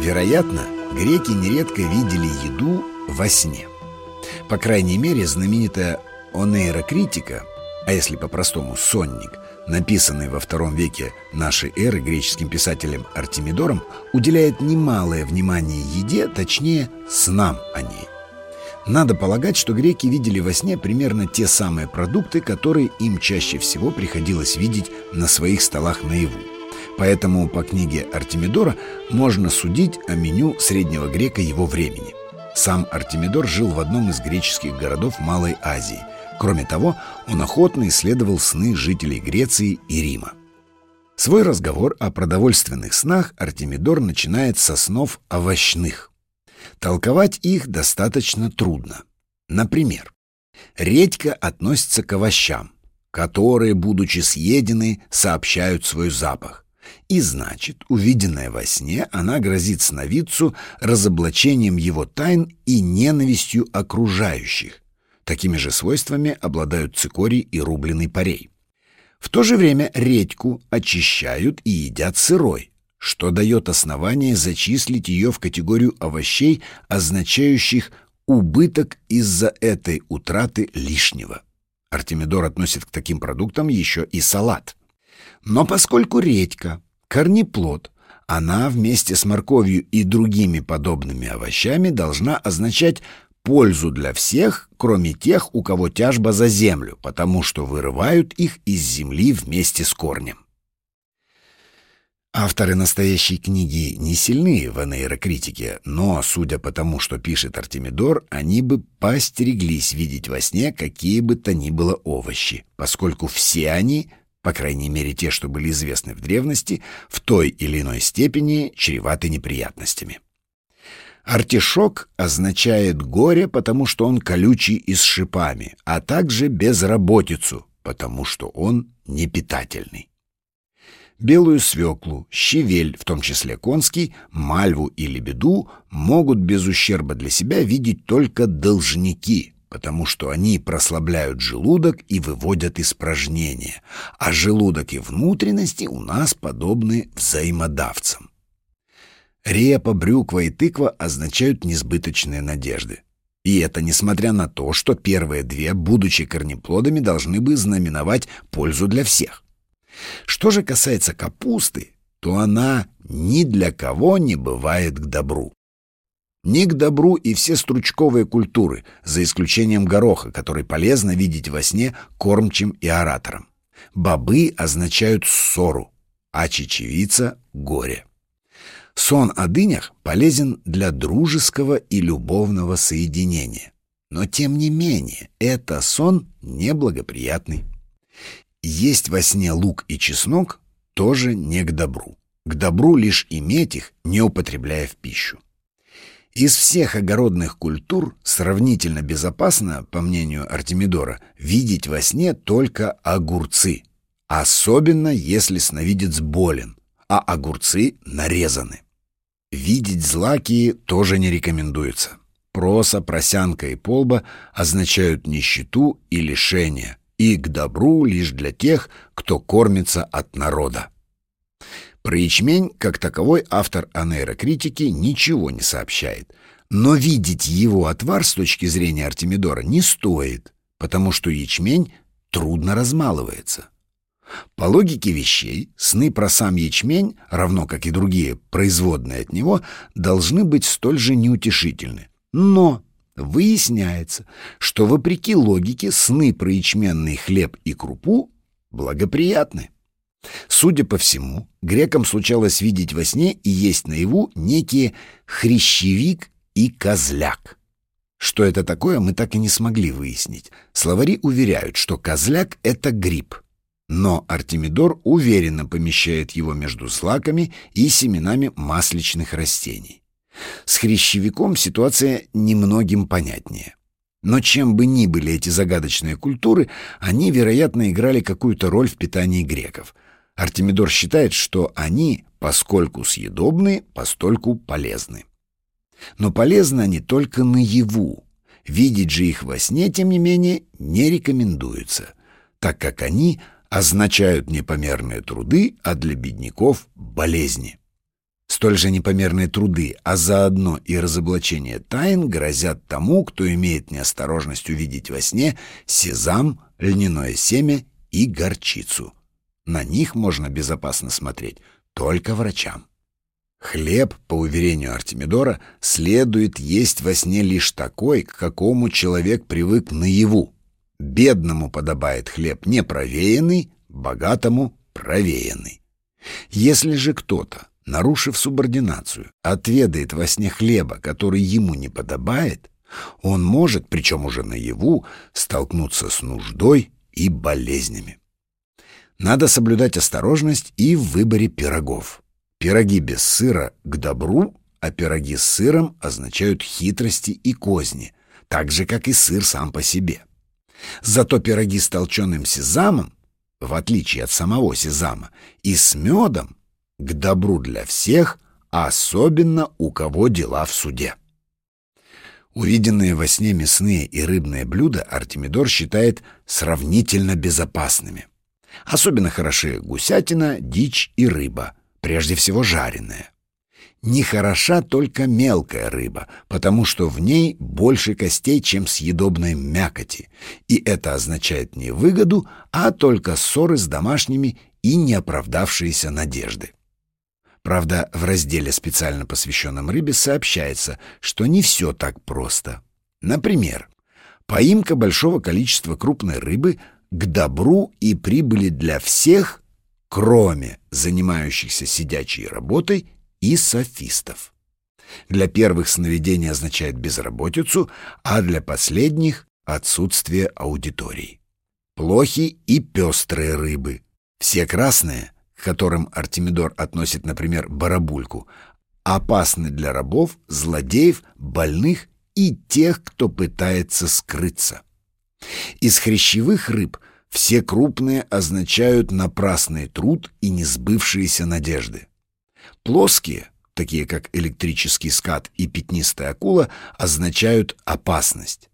Вероятно, греки нередко видели еду во сне. По крайней мере, знаменитая онейрокритика, а если по-простому сонник, написанный во втором веке нашей эры греческим писателем Артемидором, уделяет немалое внимание еде, точнее, снам о ней. Надо полагать, что греки видели во сне примерно те самые продукты, которые им чаще всего приходилось видеть на своих столах наяву. Поэтому по книге Артемидора можно судить о меню среднего грека его времени. Сам Артемидор жил в одном из греческих городов Малой Азии. Кроме того, он охотно исследовал сны жителей Греции и Рима. Свой разговор о продовольственных снах Артемидор начинает со снов овощных. Толковать их достаточно трудно. Например, редька относится к овощам, которые, будучи съедены, сообщают свой запах. И значит, увиденная во сне, она грозит сновидцу разоблачением его тайн и ненавистью окружающих. Такими же свойствами обладают цикорий и рубленый парей. В то же время редьку очищают и едят сырой, что дает основание зачислить ее в категорию овощей, означающих убыток из-за этой утраты лишнего. Артемидор относит к таким продуктам еще и салат. Но поскольку редька — корнеплод, она вместе с морковью и другими подобными овощами должна означать пользу для всех, кроме тех, у кого тяжба за землю, потому что вырывают их из земли вместе с корнем. Авторы настоящей книги не сильны в нейрокритике, но, судя по тому, что пишет Артемидор, они бы постереглись видеть во сне какие бы то ни было овощи, поскольку все они по крайней мере те, что были известны в древности, в той или иной степени чреваты неприятностями. Артишок означает горе, потому что он колючий и с шипами, а также безработицу, потому что он непитательный. Белую свеклу, щавель, в том числе конский, мальву или беду, могут без ущерба для себя видеть только должники, потому что они прослабляют желудок и выводят испражнения, а желудок и внутренности у нас подобны взаимодавцам. Репа, брюква и тыква означают несбыточные надежды. И это несмотря на то, что первые две, будучи корнеплодами, должны бы знаменовать пользу для всех. Что же касается капусты, то она ни для кого не бывает к добру. Ни к добру и все стручковые культуры, за исключением гороха, который полезно видеть во сне кормчим и оратором. Бобы означают ссору, а чечевица — горе. Сон о дынях полезен для дружеского и любовного соединения. Но тем не менее, это сон неблагоприятный. Есть во сне лук и чеснок тоже не к добру. К добру лишь иметь их, не употребляя в пищу. Из всех огородных культур сравнительно безопасно, по мнению Артемидора, видеть во сне только огурцы, особенно если сновидец болен, а огурцы нарезаны. Видеть злаки тоже не рекомендуется. Проса, просянка и полба означают нищету и лишение, и к добру лишь для тех, кто кормится от народа. Про ячмень, как таковой, автор анейрокритики ничего не сообщает. Но видеть его отвар с точки зрения Артемидора не стоит, потому что ячмень трудно размалывается. По логике вещей, сны про сам ячмень, равно как и другие производные от него, должны быть столь же неутешительны. Но выясняется, что вопреки логике сны про ячменный хлеб и крупу благоприятны. Судя по всему, грекам случалось видеть во сне и есть наяву некие хрящевик и козляк. Что это такое, мы так и не смогли выяснить. Словари уверяют, что козляк — это гриб. Но Артемидор уверенно помещает его между злаками и семенами масличных растений. С хрящевиком ситуация немногим понятнее. Но чем бы ни были эти загадочные культуры, они, вероятно, играли какую-то роль в питании греков — Артемидор считает, что они, поскольку съедобны, постольку полезны. Но полезны они только наяву. Видеть же их во сне, тем не менее, не рекомендуется, так как они означают непомерные труды, а для бедняков — болезни. Столь же непомерные труды, а заодно и разоблачение тайн грозят тому, кто имеет неосторожность увидеть во сне сезам, льняное семя и горчицу. На них можно безопасно смотреть только врачам. Хлеб, по уверению Артемидора, следует есть во сне лишь такой, к какому человек привык наяву. Бедному подобает хлеб не провеянный, богатому — провеянный. Если же кто-то, нарушив субординацию, отведает во сне хлеба, который ему не подобает, он может, причем уже наяву, столкнуться с нуждой и болезнями. Надо соблюдать осторожность и в выборе пирогов. Пироги без сыра к добру, а пироги с сыром означают хитрости и козни, так же, как и сыр сам по себе. Зато пироги с толченым сезамом, в отличие от самого сезама, и с медом к добру для всех, особенно у кого дела в суде. Увиденные во сне мясные и рыбные блюда Артемидор считает сравнительно безопасными. Особенно хороши гусятина, дичь и рыба, прежде всего жареная. Не хороша только мелкая рыба, потому что в ней больше костей, чем съедобной мякоти, и это означает не выгоду, а только ссоры с домашними и неоправдавшиеся надежды. Правда, в разделе, специально посвященном рыбе, сообщается, что не все так просто. Например, поимка большого количества крупной рыбы к добру и прибыли для всех, кроме занимающихся сидячей работой и софистов. Для первых сновидение означает безработицу, а для последних — отсутствие аудитории. Плохи и пестрые рыбы. Все красные, к которым Артемидор относит, например, барабульку, опасны для рабов, злодеев, больных и тех, кто пытается скрыться. Из хрящевых рыб все крупные означают напрасный труд и несбывшиеся надежды. Плоские, такие как электрический скат и пятнистая акула, означают опасность.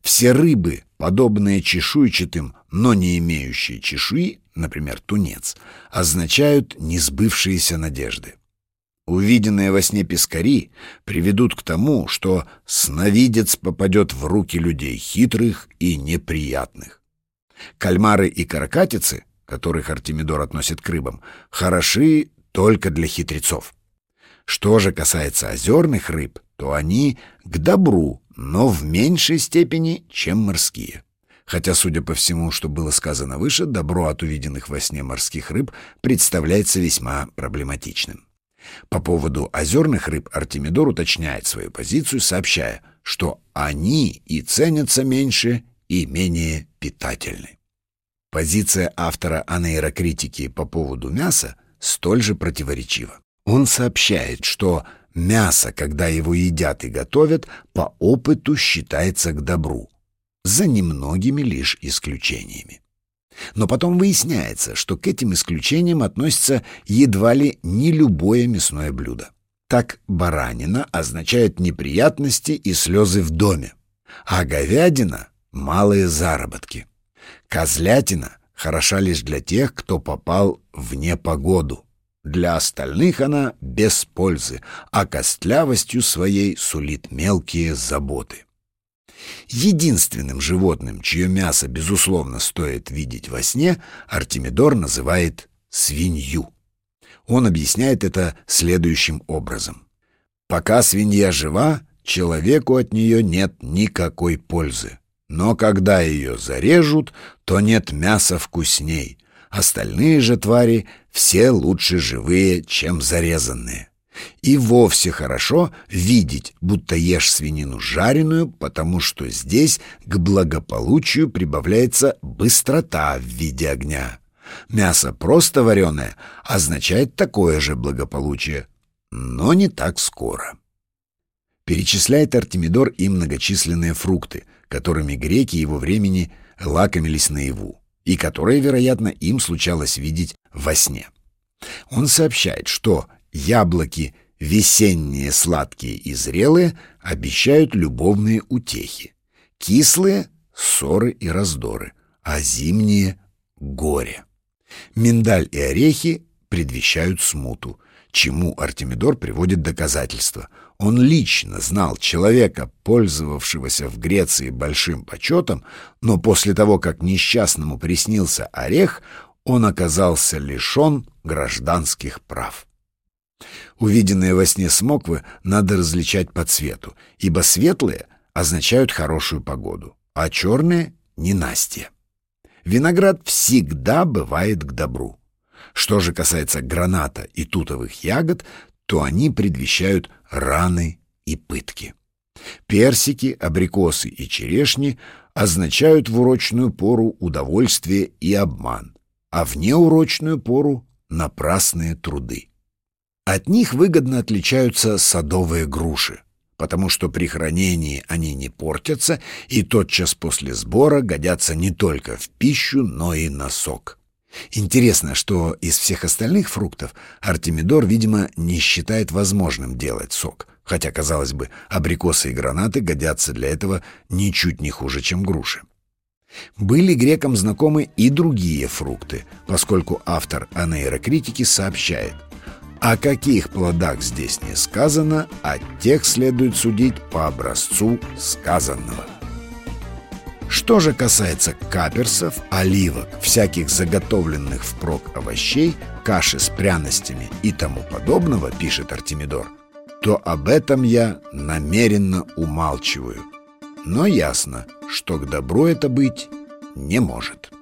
Все рыбы, подобные чешуйчатым, но не имеющие чешуи, например, тунец, означают несбывшиеся надежды. Увиденные во сне пескари приведут к тому, что сновидец попадет в руки людей хитрых и неприятных. Кальмары и каракатицы, которых Артемидор относит к рыбам, хороши только для хитрецов. Что же касается озерных рыб, то они к добру, но в меньшей степени, чем морские. Хотя, судя по всему, что было сказано выше, добро от увиденных во сне морских рыб представляется весьма проблематичным. По поводу озерных рыб Артемидор уточняет свою позицию, сообщая, что они и ценятся меньше, и менее питательны. Позиция автора анейрокритики по поводу мяса столь же противоречива. Он сообщает, что мясо, когда его едят и готовят, по опыту считается к добру, за немногими лишь исключениями. Но потом выясняется, что к этим исключениям относится едва ли не любое мясное блюдо. Так баранина означает неприятности и слезы в доме, а говядина — малые заработки. Козлятина хороша лишь для тех, кто попал в непогоду. Для остальных она без пользы, а костлявостью своей сулит мелкие заботы. Единственным животным, чье мясо, безусловно, стоит видеть во сне, Артемидор называет свинью. Он объясняет это следующим образом. Пока свинья жива, человеку от нее нет никакой пользы. Но когда ее зарежут, то нет мяса вкусней. Остальные же твари все лучше живые, чем зарезанные. И вовсе хорошо видеть, будто ешь свинину жареную, потому что здесь к благополучию прибавляется быстрота в виде огня. Мясо просто вареное означает такое же благополучие, но не так скоро. Перечисляет Артемидор и многочисленные фрукты, которыми греки его времени лакомились наяву, и которые, вероятно, им случалось видеть во сне. Он сообщает, что Яблоки, весенние, сладкие и зрелые, обещают любовные утехи. Кислые — ссоры и раздоры, а зимние — горе. Миндаль и орехи предвещают смуту, чему Артемидор приводит доказательства. Он лично знал человека, пользовавшегося в Греции большим почетом, но после того, как несчастному приснился орех, он оказался лишен гражданских прав. Увиденные во сне смоквы надо различать по цвету, ибо светлые означают хорошую погоду, а черные — ненастье. Виноград всегда бывает к добру. Что же касается граната и тутовых ягод, то они предвещают раны и пытки. Персики, абрикосы и черешни означают в урочную пору удовольствие и обман, а в неурочную пору — напрасные труды. От них выгодно отличаются садовые груши, потому что при хранении они не портятся и тотчас после сбора годятся не только в пищу, но и на сок. Интересно, что из всех остальных фруктов Артемидор, видимо, не считает возможным делать сок, хотя, казалось бы, абрикосы и гранаты годятся для этого ничуть не хуже, чем груши. Были грекам знакомы и другие фрукты, поскольку автор анейрокритики сообщает, о каких плодах здесь не сказано, от тех следует судить по образцу сказанного. Что же касается каперсов, оливок, всяких заготовленных впрок овощей, каши с пряностями и тому подобного, пишет Артемидор, то об этом я намеренно умалчиваю. Но ясно, что к добру это быть не может.